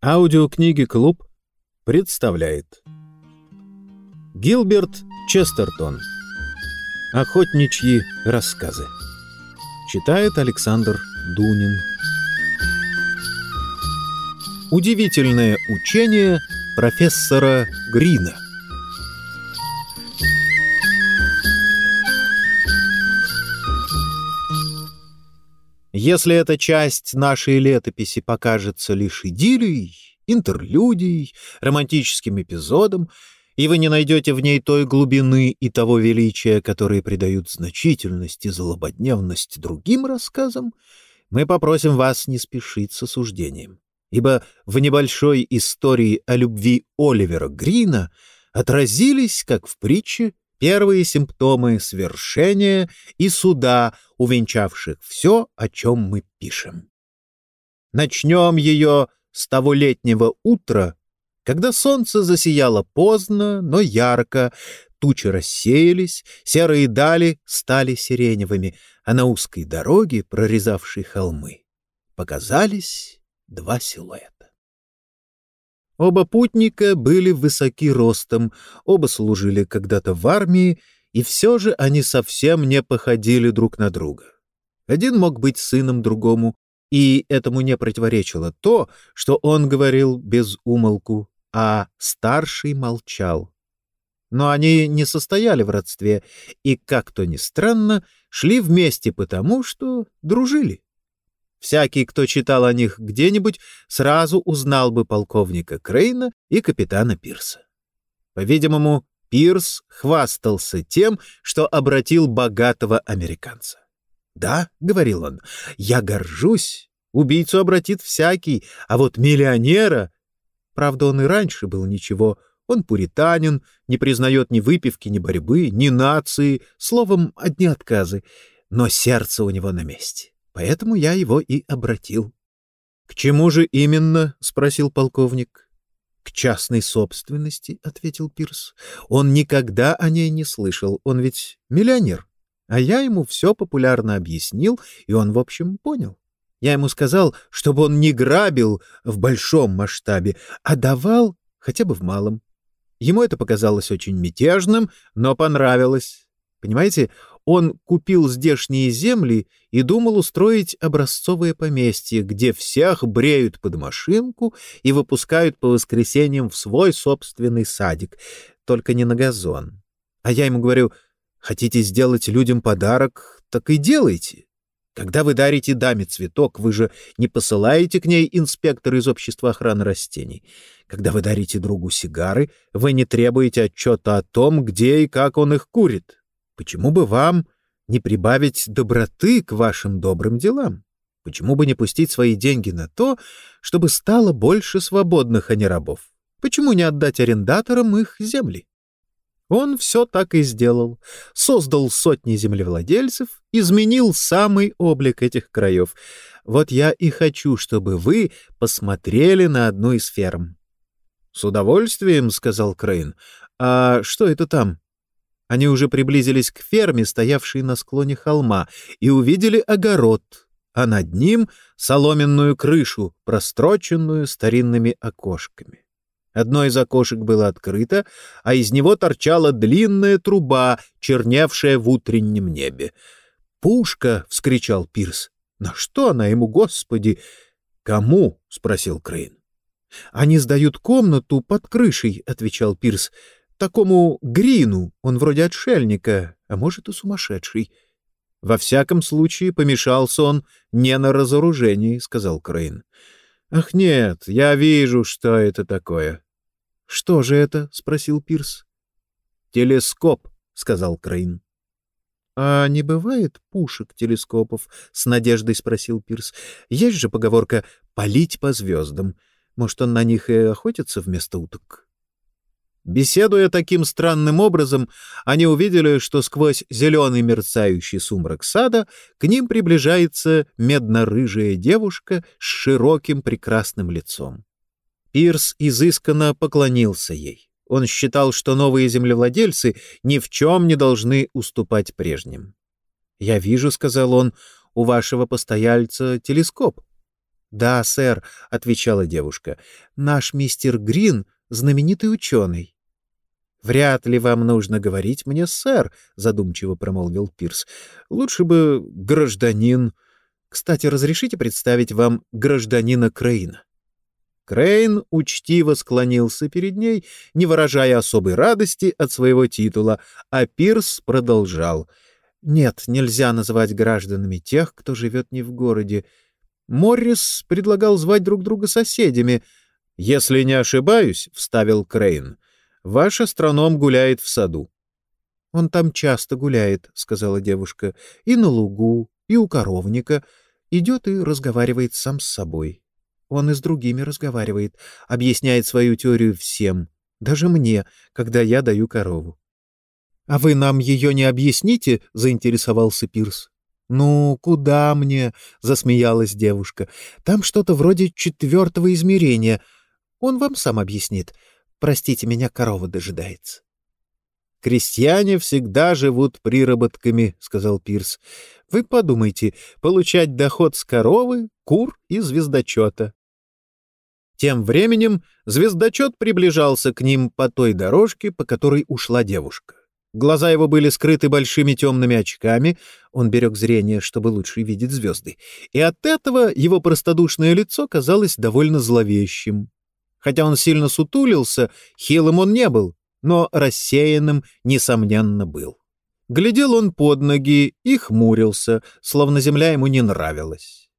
Аудиокниги «Клуб» представляет Гилберт Честертон. Охотничьи рассказы Читает Александр Дунин. Удивительное учение профессора Грина Если эта часть нашей летописи покажется лишь идиллией, интерлюдией, романтическим эпизодом, и вы не найдете в ней той глубины и того величия, которые придают значительность и злободневность другим рассказам, мы попросим вас не спешить с осуждением. Ибо в небольшой истории о любви Оливера Грина отразились, как в притче, первые симптомы свершения и суда, увенчавших все, о чем мы пишем. Начнем ее с того летнего утра, когда солнце засияло поздно, но ярко, тучи рассеялись, серые дали стали сиреневыми, а на узкой дороге, прорезавшей холмы, показались два силуэта. Оба путника были высоки ростом, оба служили когда-то в армии, и все же они совсем не походили друг на друга. Один мог быть сыном другому, и этому не противоречило то, что он говорил без умолку, а старший молчал. Но они не состояли в родстве и, как то ни странно, шли вместе потому, что дружили. Всякий, кто читал о них где-нибудь, сразу узнал бы полковника Крейна и капитана Пирса. По-видимому, Пирс хвастался тем, что обратил богатого американца. «Да», — говорил он, — «я горжусь. Убийцу обратит всякий, а вот миллионера...» Правда, он и раньше был ничего. Он пуританин, не признает ни выпивки, ни борьбы, ни нации, словом, одни отказы. Но сердце у него на месте поэтому я его и обратил. — К чему же именно? — спросил полковник. — К частной собственности, — ответил Пирс. — Он никогда о ней не слышал, он ведь миллионер. А я ему все популярно объяснил, и он, в общем, понял. Я ему сказал, чтобы он не грабил в большом масштабе, а давал хотя бы в малом. Ему это показалось очень мятежным, но понравилось. Понимаете, он купил здешние земли и думал устроить образцовое поместье, где всех бреют под машинку и выпускают по воскресеньям в свой собственный садик, только не на газон. А я ему говорю, хотите сделать людям подарок, так и делайте. Когда вы дарите даме цветок, вы же не посылаете к ней инспектора из общества охраны растений. Когда вы дарите другу сигары, вы не требуете отчета о том, где и как он их курит. Почему бы вам не прибавить доброты к вашим добрым делам? Почему бы не пустить свои деньги на то, чтобы стало больше свободных, а не рабов? Почему не отдать арендаторам их земли? Он все так и сделал. Создал сотни землевладельцев, изменил самый облик этих краев. Вот я и хочу, чтобы вы посмотрели на одну из ферм. — С удовольствием, — сказал Крейн. — А что это там? Они уже приблизились к ферме, стоявшей на склоне холма, и увидели огород, а над ним — соломенную крышу, простроченную старинными окошками. Одно из окошек было открыто, а из него торчала длинная труба, черневшая в утреннем небе. «Пушка!» — вскричал Пирс. «На что она ему, Господи?» «Кому?» — спросил Крейн. «Они сдают комнату под крышей», — отвечал Пирс такому Грину, он вроде отшельника, а может и сумасшедший. — Во всяком случае, помешался он не на разоружении, — сказал Крейн. — Ах нет, я вижу, что это такое. — Что же это? — спросил Пирс. — Телескоп, — сказал Крейн. — А не бывает пушек-телескопов? — с надеждой спросил Пирс. — Есть же поговорка «палить по звездам». Может, он на них и охотится вместо уток? — Беседуя таким странным образом, они увидели, что сквозь зеленый мерцающий сумрак сада к ним приближается медно-рыжая девушка с широким прекрасным лицом. Пирс изысканно поклонился ей. Он считал, что новые землевладельцы ни в чем не должны уступать прежним. «Я вижу», — сказал он, — «у вашего постояльца телескоп». Да, сэр, отвечала девушка. Наш мистер Грин знаменитый ученый. Вряд ли вам нужно говорить мне, сэр, задумчиво промолвил Пирс. Лучше бы гражданин. Кстати, разрешите представить вам гражданина Крейна. Крейн учтиво склонился перед ней, не выражая особой радости от своего титула, а Пирс продолжал. «Нет, нельзя называть гражданами тех, кто живет не в городе. Моррис предлагал звать друг друга соседями. Если не ошибаюсь, — вставил Крейн, — ваш астроном гуляет в саду». «Он там часто гуляет», — сказала девушка, — «и на лугу, и у коровника. Идет и разговаривает сам с собой». Он и с другими разговаривает, объясняет свою теорию всем, даже мне, когда я даю корову. — А вы нам ее не объясните? — заинтересовался Пирс. — Ну, куда мне? — засмеялась девушка. — Там что-то вроде четвертого измерения. Он вам сам объяснит. Простите, меня корова дожидается. — Крестьяне всегда живут приработками, — сказал Пирс. — Вы подумайте, получать доход с коровы, кур и звездочета. Тем временем звездочет приближался к ним по той дорожке, по которой ушла девушка. Глаза его были скрыты большими темными очками, он берег зрение, чтобы лучше видеть звезды, и от этого его простодушное лицо казалось довольно зловещим. Хотя он сильно сутулился, хилым он не был, но рассеянным, несомненно, был. Глядел он под ноги и хмурился, словно земля ему не нравилась.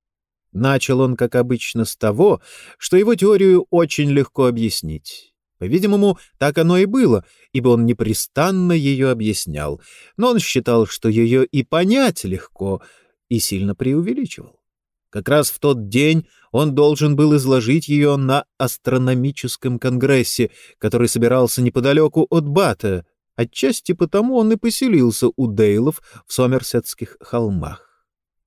Начал он, как обычно, с того, что его теорию очень легко объяснить. По-видимому, так оно и было, ибо он непрестанно ее объяснял, но он считал, что ее и понять легко, и сильно преувеличивал. Как раз в тот день он должен был изложить ее на астрономическом конгрессе, который собирался неподалеку от Бата. Отчасти потому он и поселился у Дейлов в Сомерсетских холмах.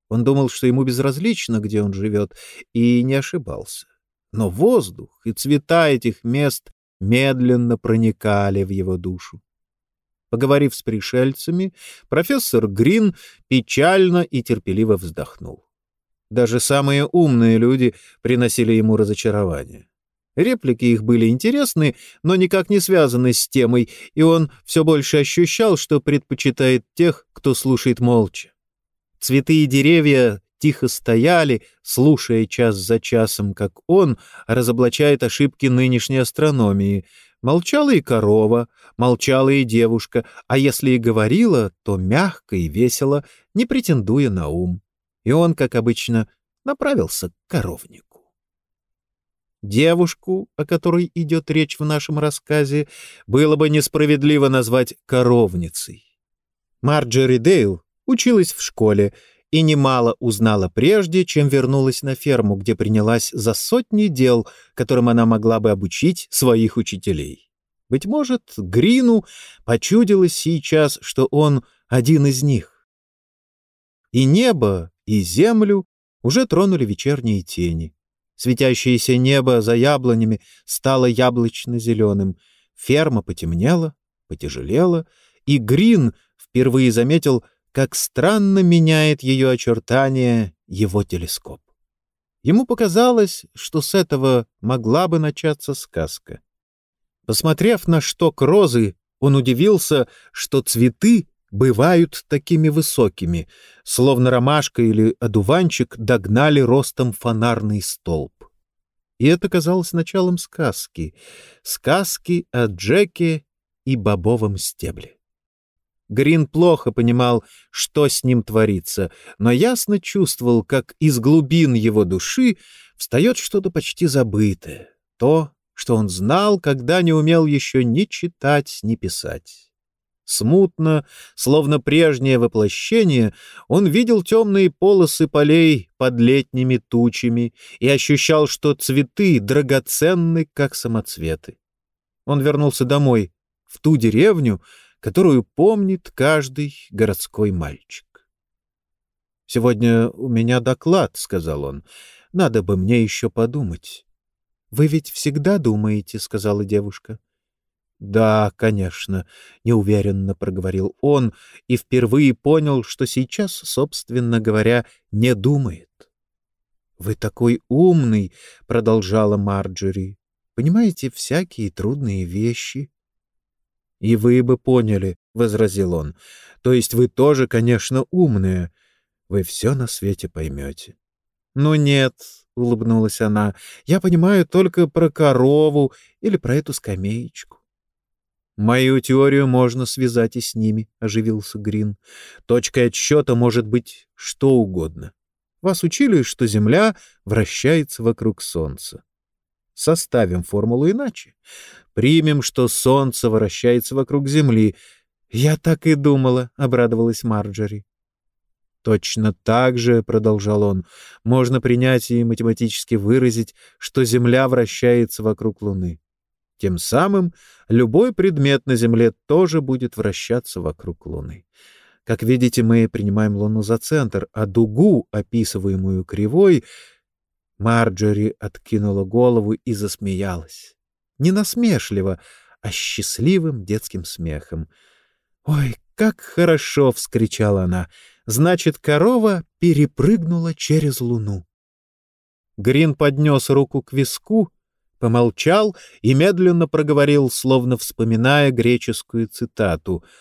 Он думал, что ему безразлично, где он живет, и не ошибался. Но воздух и цвета этих мест медленно проникали в его душу. Поговорив с пришельцами, профессор Грин печально и терпеливо вздохнул. Даже самые умные люди приносили ему разочарование. Реплики их были интересны, но никак не связаны с темой, и он все больше ощущал, что предпочитает тех, кто слушает молча. Цветы и деревья тихо стояли, слушая час за часом, как он разоблачает ошибки нынешней астрономии. Молчала и корова, молчала и девушка, а если и говорила, то мягко и весело, не претендуя на ум. И он, как обычно, направился к коровнику. Девушку, о которой идет речь в нашем рассказе, было бы несправедливо назвать коровницей. Марджори Дейл училась в школе и немало узнала прежде, чем вернулась на ферму, где принялась за сотни дел, которым она могла бы обучить своих учителей. Быть может, Грину почудилось сейчас, что он один из них. И небо, и землю уже тронули вечерние тени. Светящееся небо за яблонями стало яблочно-зеленым, ферма потемнела, потяжелела, и Грин впервые заметил, как странно меняет ее очертания его телескоп. Ему показалось, что с этого могла бы начаться сказка. Посмотрев на шток розы, он удивился, что цветы бывают такими высокими, словно ромашка или одуванчик догнали ростом фонарный столб. И это казалось началом сказки, сказки о Джеке и бобовом стебле. Грин плохо понимал, что с ним творится, но ясно чувствовал, как из глубин его души встает что-то почти забытое, то, что он знал, когда не умел еще ни читать, ни писать. Смутно, словно прежнее воплощение, он видел темные полосы полей под летними тучами и ощущал, что цветы драгоценны, как самоцветы. Он вернулся домой, в ту деревню, которую помнит каждый городской мальчик. «Сегодня у меня доклад», — сказал он. «Надо бы мне еще подумать». «Вы ведь всегда думаете», — сказала девушка. «Да, конечно», — неуверенно проговорил он и впервые понял, что сейчас, собственно говоря, не думает. «Вы такой умный», — продолжала Марджери. «Понимаете всякие трудные вещи». «И вы бы поняли», — возразил он. «То есть вы тоже, конечно, умные. Вы все на свете поймете». «Ну нет», — улыбнулась она, — «я понимаю только про корову или про эту скамеечку». «Мою теорию можно связать и с ними», — оживился Грин. «Точкой отсчета может быть что угодно. Вас учили, что Земля вращается вокруг Солнца. Составим формулу иначе. Примем, что Солнце вращается вокруг Земли. Я так и думала, — обрадовалась Марджори. Точно так же, — продолжал он, — можно принять и математически выразить, что Земля вращается вокруг Луны. Тем самым любой предмет на Земле тоже будет вращаться вокруг Луны. Как видите, мы принимаем Луну за центр, а дугу, описываемую кривой... Марджори откинула голову и засмеялась. Не насмешливо, а счастливым детским смехом. «Ой, как хорошо!» — вскричала она. «Значит, корова перепрыгнула через луну». Грин поднес руку к виску, помолчал и медленно проговорил, словно вспоминая греческую цитату —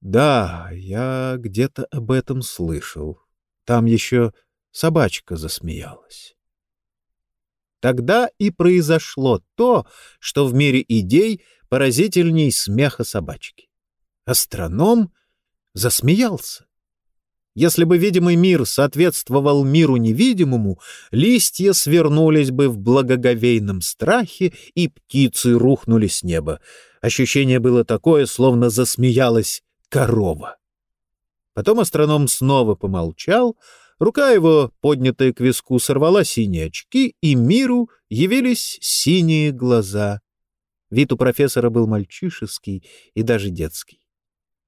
да, я где-то об этом слышал. Там еще собачка засмеялась. Тогда и произошло то, что в мире идей поразительней смеха собачки. Астроном засмеялся. Если бы видимый мир соответствовал миру невидимому, листья свернулись бы в благоговейном страхе, и птицы рухнули с неба. Ощущение было такое, словно засмеялась корова. Потом астроном снова помолчал, рука его, поднятая к виску, сорвала синие очки, и миру явились синие глаза. Вид у профессора был мальчишеский и даже детский.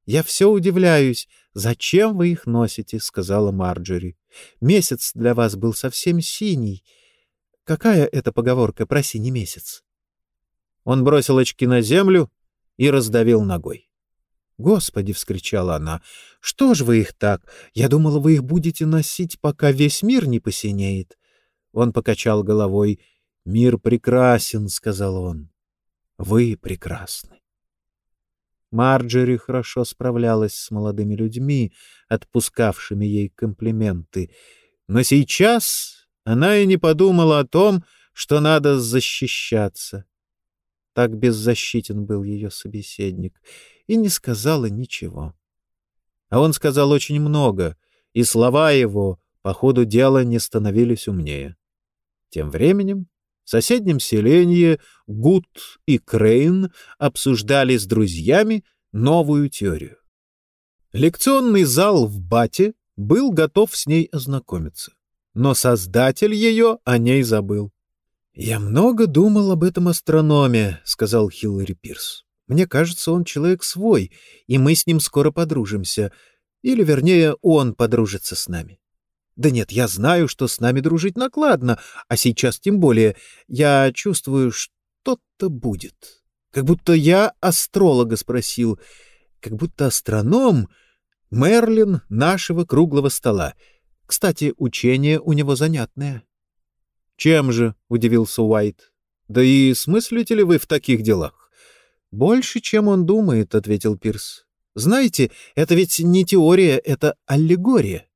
«Я все удивляюсь, зачем вы их носите?» — сказала Марджори. «Месяц для вас был совсем синий. Какая это поговорка про синий месяц?» Он бросил очки на землю и раздавил ногой. «Господи!» — вскричала она. «Что ж вы их так? Я думала, вы их будете носить, пока весь мир не посинеет». Он покачал головой. «Мир прекрасен», — сказал он. «Вы прекрасны». Марджери хорошо справлялась с молодыми людьми, отпускавшими ей комплименты. Но сейчас она и не подумала о том, что надо защищаться. Так беззащитен был ее собеседник — и не сказала ничего. А он сказал очень много, и слова его по ходу дела не становились умнее. Тем временем в соседнем селении Гуд и Крейн обсуждали с друзьями новую теорию. Лекционный зал в Бате был готов с ней ознакомиться, но создатель ее о ней забыл. «Я много думал об этом астрономе», — сказал Хиллари Пирс. Мне кажется, он человек свой, и мы с ним скоро подружимся. Или, вернее, он подружится с нами. Да нет, я знаю, что с нами дружить накладно, а сейчас тем более. Я чувствую, что-то будет. Как будто я астролога спросил, как будто астроном Мерлин нашего круглого стола. Кстати, учение у него занятное. «Чем же?» — удивился Уайт. «Да и смыслите ли вы в таких делах?» «Больше, чем он думает», — ответил Пирс. «Знаете, это ведь не теория, это аллегория».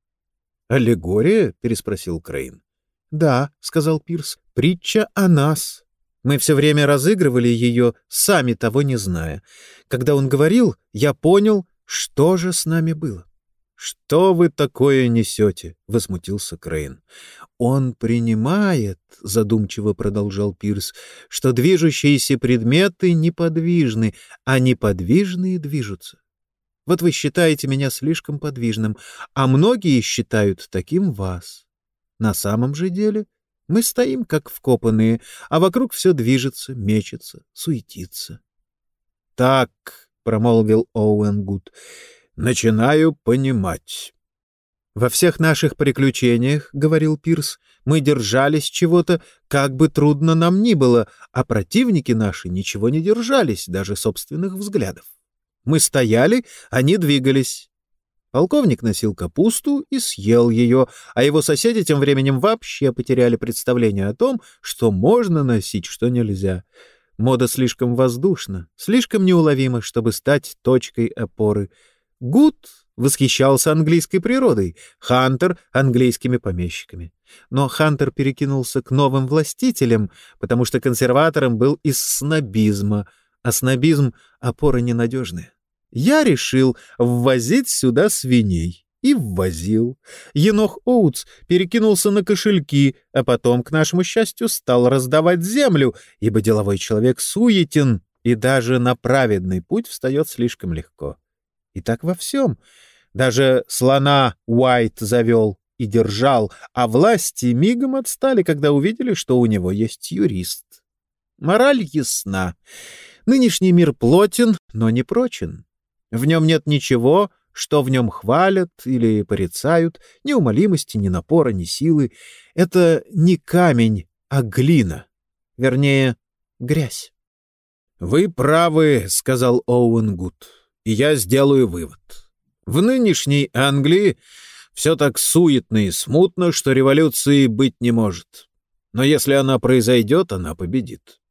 «Аллегория?» — переспросил Крейн. «Да», — сказал Пирс, — «притча о нас. Мы все время разыгрывали ее, сами того не зная. Когда он говорил, я понял, что же с нами было». «Что вы такое несете?» — возмутился Крейн. «Он принимает», — задумчиво продолжал Пирс, — «что движущиеся предметы неподвижны, а неподвижные движутся. Вот вы считаете меня слишком подвижным, а многие считают таким вас. На самом же деле мы стоим как вкопанные, а вокруг все движется, мечется, суетится». «Так», — промолвил Оуэн Гуд, — начинаю понимать. «Во всех наших приключениях, — говорил Пирс, — мы держались чего-то, как бы трудно нам ни было, а противники наши ничего не держались, даже собственных взглядов. Мы стояли, они двигались. Полковник носил капусту и съел ее, а его соседи тем временем вообще потеряли представление о том, что можно носить, что нельзя. Мода слишком воздушна, слишком неуловима, чтобы стать точкой опоры. Гуд восхищался английской природой, Хантер — английскими помещиками. Но Хантер перекинулся к новым властителям, потому что консерватором был из снобизма, а снобизм — опора ненадежная. Я решил ввозить сюда свиней. И ввозил. Енох Оутс перекинулся на кошельки, а потом, к нашему счастью, стал раздавать землю, ибо деловой человек суетен, и даже на праведный путь встает слишком легко. И так во всем. Даже слона Уайт завел и держал, а власти мигом отстали, когда увидели, что у него есть юрист. Мораль ясна. Нынешний мир плотен, но не прочен. В нем нет ничего, что в нем хвалят или порицают, ни умолимости, ни напора, ни силы. Это не камень, а глина. Вернее, грязь. «Вы правы», — сказал Оуэн Гуд, — «и я сделаю вывод. В нынешней Англии все так суетно и смутно, что революции быть не может. Но если она произойдет, она победит.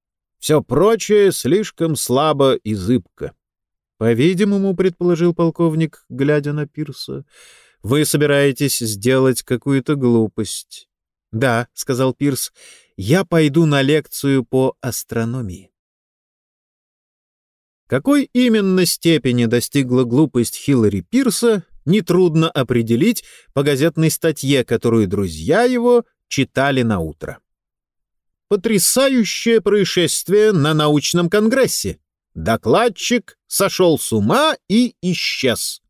Все прочее слишком слабо и зыбко. По-видимому, предположил полковник, глядя на Пирса, вы собираетесь сделать какую-то глупость. Да, сказал Пирс, я пойду на лекцию по астрономии. Какой именно степени достигла глупость Хиллари Пирса, нетрудно определить по газетной статье, которую друзья его читали на утро. Потрясающее происшествие на научном конгрессе. Докладчик сошел с ума и исчез.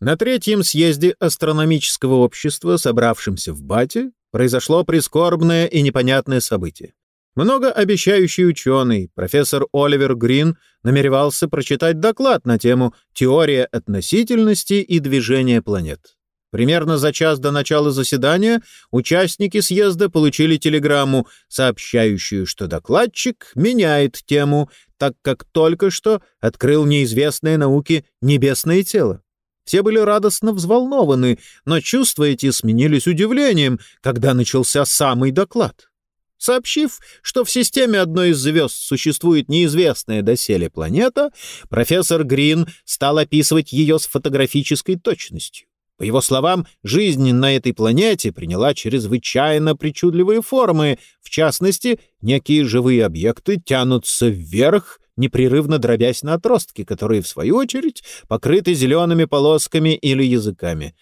На третьем съезде астрономического общества, собравшемся в Бате, произошло прискорбное и непонятное событие. Многообещающий ученый, профессор Оливер Грин, намеревался прочитать доклад на тему «Теория относительности и движения планет». Примерно за час до начала заседания участники съезда получили телеграмму, сообщающую, что докладчик меняет тему, так как только что открыл неизвестное науке небесное тело. Все были радостно взволнованы, но чувства эти сменились удивлением, когда начался самый доклад. Сообщив, что в системе одной из звезд существует неизвестная доселе планета, профессор Грин стал описывать ее с фотографической точностью. По его словам, жизнь на этой планете приняла чрезвычайно причудливые формы. В частности, некие живые объекты тянутся вверх, непрерывно дробясь на отростки, которые, в свою очередь, покрыты зелеными полосками или языками.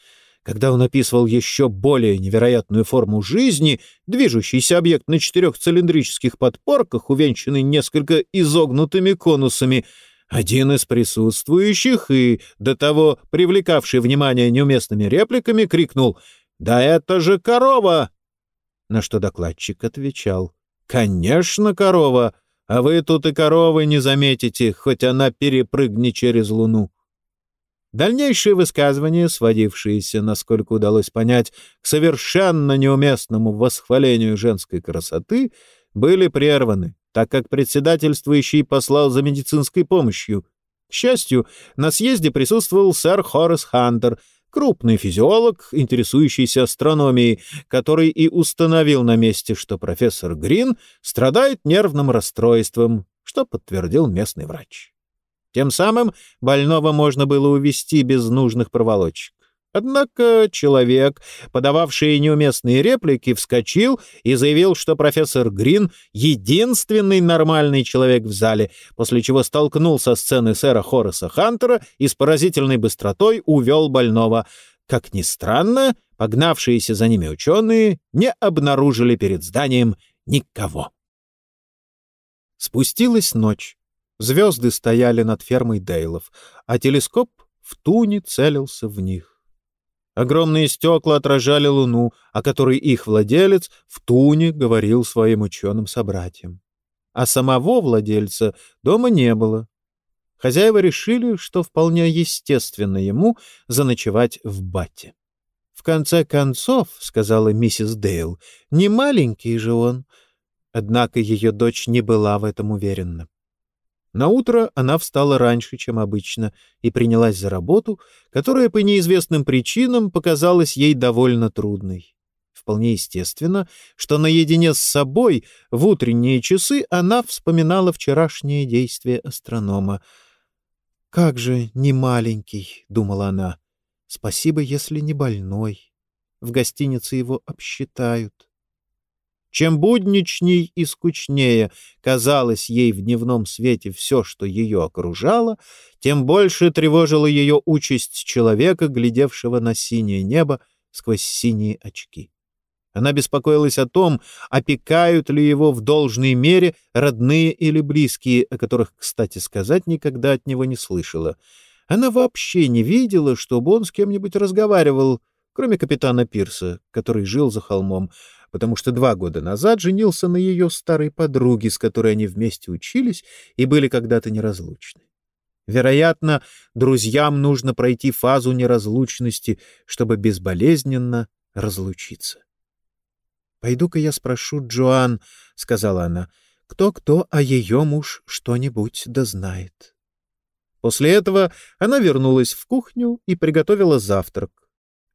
Когда он описывал еще более невероятную форму жизни, движущийся объект на четырех цилиндрических подпорках, увенчанный несколько изогнутыми конусами — один из присутствующих и, до того привлекавший внимание неуместными репликами, крикнул «Да это же корова!» На что докладчик отвечал «Конечно, корова, а вы тут и коровы не заметите, хоть она перепрыгнет через луну». Дальнейшие высказывания, сводившиеся, насколько удалось понять, к совершенно неуместному восхвалению женской красоты, были прерваны так как председательствующий послал за медицинской помощью. К счастью, на съезде присутствовал сэр Хоррес Хантер, крупный физиолог, интересующийся астрономией, который и установил на месте, что профессор Грин страдает нервным расстройством, что подтвердил местный врач. Тем самым больного можно было увести без нужных проволочек. Однако человек, подававший неуместные реплики, вскочил и заявил, что профессор Грин — единственный нормальный человек в зале, после чего столкнул со сцены сэра Хорреса Хантера и с поразительной быстротой увел больного. Как ни странно, погнавшиеся за ними ученые не обнаружили перед зданием никого. Спустилась ночь. Звезды стояли над фермой Дейлов, а телескоп в туне целился в них. Огромные стекла отражали луну, о которой их владелец в туне говорил своим ученым собратьям. А самого владельца дома не было. Хозяева решили, что вполне естественно ему заночевать в бате. «В конце концов, — сказала миссис Дейл, — не маленький же он». Однако ее дочь не была в этом уверена. Наутро она встала раньше, чем обычно, и принялась за работу, которая по неизвестным причинам показалась ей довольно трудной. Вполне естественно, что наедине с собой в утренние часы она вспоминала вчерашнее действие астронома. «Как же не маленький», — думала она. «Спасибо, если не больной. В гостинице его обсчитают». Чем будничней и скучнее казалось ей в дневном свете все, что ее окружало, тем больше тревожила ее участь человека, глядевшего на синее небо сквозь синие очки. Она беспокоилась о том, опекают ли его в должной мере родные или близкие, о которых, кстати сказать, никогда от него не слышала. Она вообще не видела, чтобы он с кем-нибудь разговаривал, кроме капитана Пирса, который жил за холмом, потому что два года назад женился на ее старой подруге, с которой они вместе учились и были когда-то неразлучны. Вероятно, друзьям нужно пройти фазу неразлучности, чтобы безболезненно разлучиться. «Пойду-ка я спрошу Джоан», — сказала она, — «кто-кто, а ее муж что-нибудь да знает». После этого она вернулась в кухню и приготовила завтрак.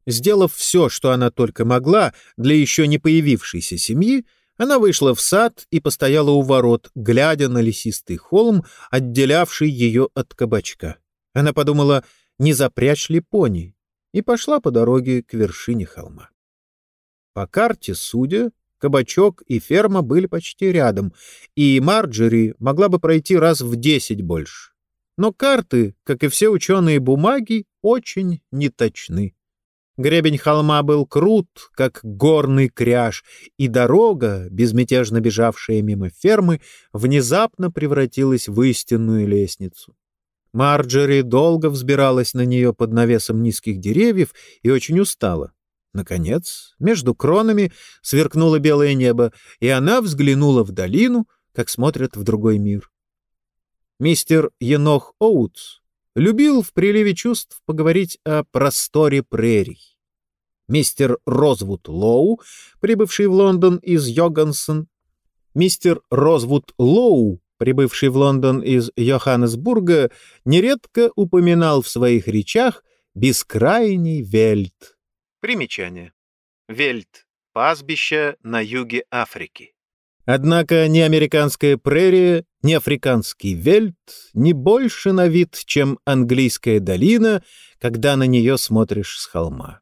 Сделав все, что она только могла для еще не появившейся семьи, она вышла в сад и постояла у ворот, глядя на лесистый холм, отделявший ее от кабачка. Она подумала, не запрячь ли пони, и пошла по дороге к вершине холма. По карте, судя, кабачок и ферма были почти рядом, и Марджери могла бы пройти раз в десять больше. Но карты, как и все ученые бумаги, очень неточны. Гребень холма был крут, как горный кряж, и дорога, безмятежно бежавшая мимо фермы, внезапно превратилась в истинную лестницу. Марджери долго взбиралась на нее под навесом низких деревьев и очень устала. Наконец, между кронами сверкнуло белое небо, и она взглянула в долину, как смотрят в другой мир. Мистер Енох Оутс любил в приливе чувств поговорить о просторе прерий. Мистер Розвуд Лоу, прибывший в Лондон из Йогансон, мистер Розвуд Лоу, прибывший в Лондон из Йоханнесбурга, нередко упоминал в своих речах бескрайний вельт. Примечание. Вельт — пастбище на юге Африки. Однако ни американская прерия, ни африканский вельт не больше на вид, чем английская долина, когда на нее смотришь с холма.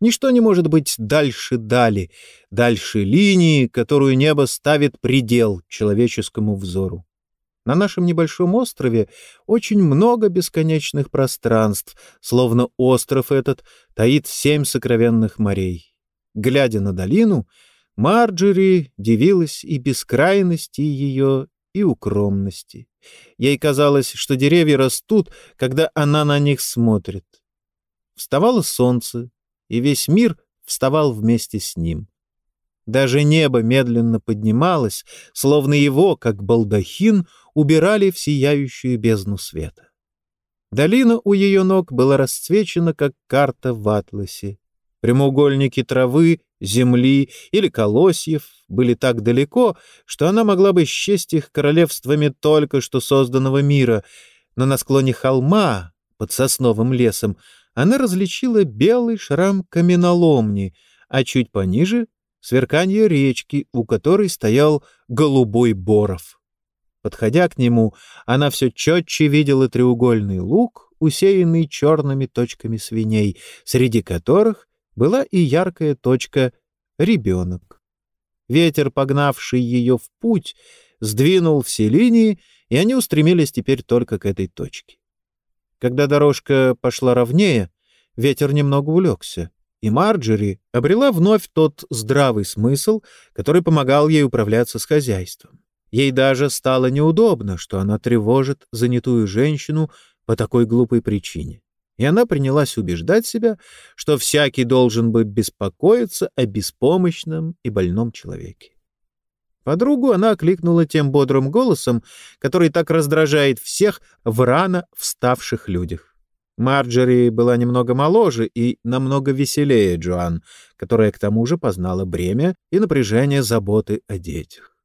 Ничто не может быть дальше дали, дальше линии, которую небо ставит предел человеческому взору. На нашем небольшом острове очень много бесконечных пространств, словно остров этот таит семь сокровенных морей. Глядя на долину, Марджери дивилась и бескрайности ее, и укромности. Ей казалось, что деревья растут, когда она на них смотрит. Вставало солнце, и весь мир вставал вместе с ним. Даже небо медленно поднималось, словно его, как балдахин, убирали в сияющую бездну света. Долина у ее ног была расцвечена, как карта в атласе. Прямоугольники травы, земли или колосьев были так далеко, что она могла бы счесть их королевствами только что созданного мира, но на склоне холма, под сосновым лесом, она различила белый шрам каменоломни, а чуть пониже — сверканье речки, у которой стоял голубой боров. Подходя к нему, она все четче видела треугольный луг, усеянный черными точками свиней, среди которых была и яркая точка «ребенок». Ветер, погнавший ее в путь, сдвинул все линии, и они устремились теперь только к этой точке. Когда дорожка пошла ровнее, ветер немного улегся, и Марджери обрела вновь тот здравый смысл, который помогал ей управляться с хозяйством. Ей даже стало неудобно, что она тревожит занятую женщину по такой глупой причине. И она принялась убеждать себя, что всякий должен бы беспокоиться о беспомощном и больном человеке. Подругу она окликнула тем бодрым голосом, который так раздражает всех в рано вставших людях. Марджери была немного моложе и намного веселее Джоан, которая к тому же познала бремя и напряжение заботы о детях.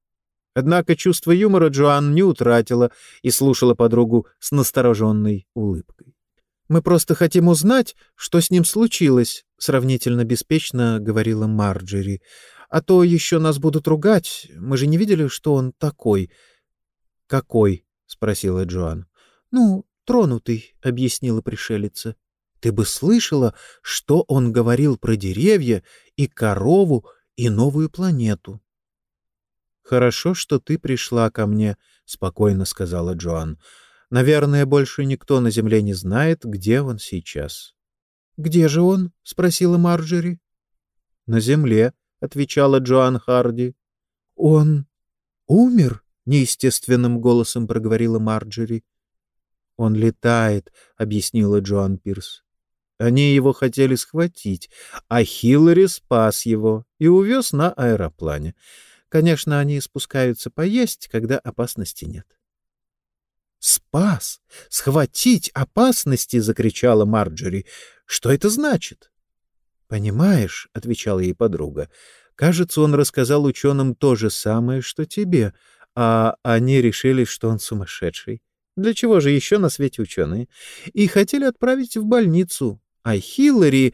Однако чувство юмора Джоан не утратила и слушала подругу с настороженной улыбкой. «Мы просто хотим узнать, что с ним случилось», — сравнительно беспечно говорила Марджери. «А то еще нас будут ругать. Мы же не видели, что он такой». «Какой?» — спросила Джоан. «Ну, тронутый», — объяснила пришелица. «Ты бы слышала, что он говорил про деревья и корову и новую планету». «Хорошо, что ты пришла ко мне», — спокойно сказала Джоан. «Наверное, больше никто на Земле не знает, где он сейчас». «Где же он?» — спросила Марджери. «На Земле», — отвечала Джоан Харди. «Он умер?» — неестественным голосом проговорила Марджери. «Он летает», — объяснила Джоан Пирс. Они его хотели схватить, а Хиллари спас его и увез на аэроплане. Конечно, они спускаются поесть, когда опасности нет. «Спас! Схватить опасности!» — закричала Марджери. «Что это значит?» «Понимаешь», — отвечала ей подруга, — «кажется, он рассказал ученым то же самое, что тебе, а они решили, что он сумасшедший. Для чего же еще на свете ученые? И хотели отправить в больницу, а Хиллари...»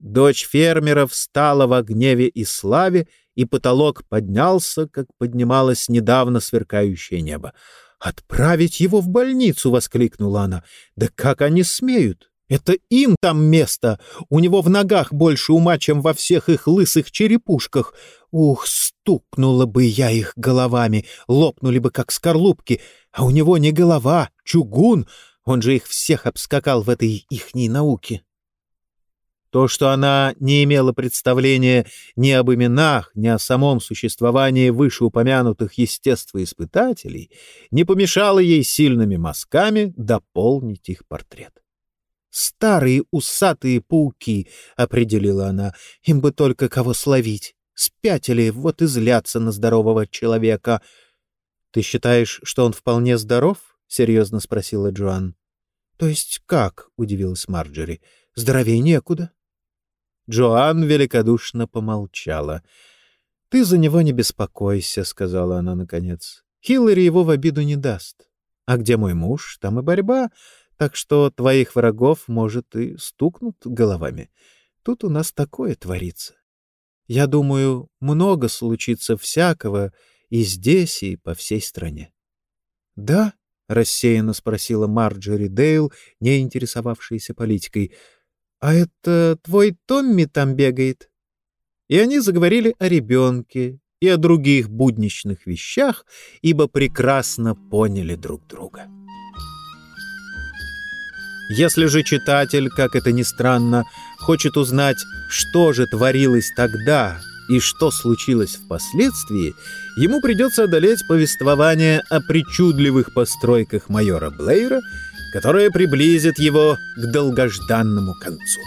Дочь фермера встала в гневе и славе и потолок поднялся, как поднималось недавно сверкающее небо. «Отправить его в больницу!» — воскликнула она. «Да как они смеют? Это им там место! У него в ногах больше ума, чем во всех их лысых черепушках! Ух, стукнула бы я их головами, лопнули бы, как скорлупки! А у него не голова, чугун! Он же их всех обскакал в этой ихней науке!» То, что она не имела представления ни об именах, ни о самом существовании вышеупомянутых естествоиспытателей, не помешало ей сильными мазками дополнить их портрет. «Старые усатые пауки», — определила она, — «им бы только кого словить. Спятили, вот и злятся на здорового человека». «Ты считаешь, что он вполне здоров?» — серьезно спросила Джоан. «То есть как?» — удивилась Марджери. «Здоровее некуда». Джоан великодушно помолчала. «Ты за него не беспокойся», — сказала она наконец. «Хиллари его в обиду не даст. А где мой муж, там и борьба, так что твоих врагов, может, и стукнут головами. Тут у нас такое творится. Я думаю, много случится всякого и здесь, и по всей стране». «Да?» — рассеянно спросила Марджери Дейл, не интересовавшаяся политикой — «А это твой Томми там бегает?» И они заговорили о ребенке и о других будничных вещах, ибо прекрасно поняли друг друга. Если же читатель, как это ни странно, хочет узнать, что же творилось тогда и что случилось впоследствии, ему придется одолеть повествование о причудливых постройках майора Блейра — которое приблизит его к долгожданному концу.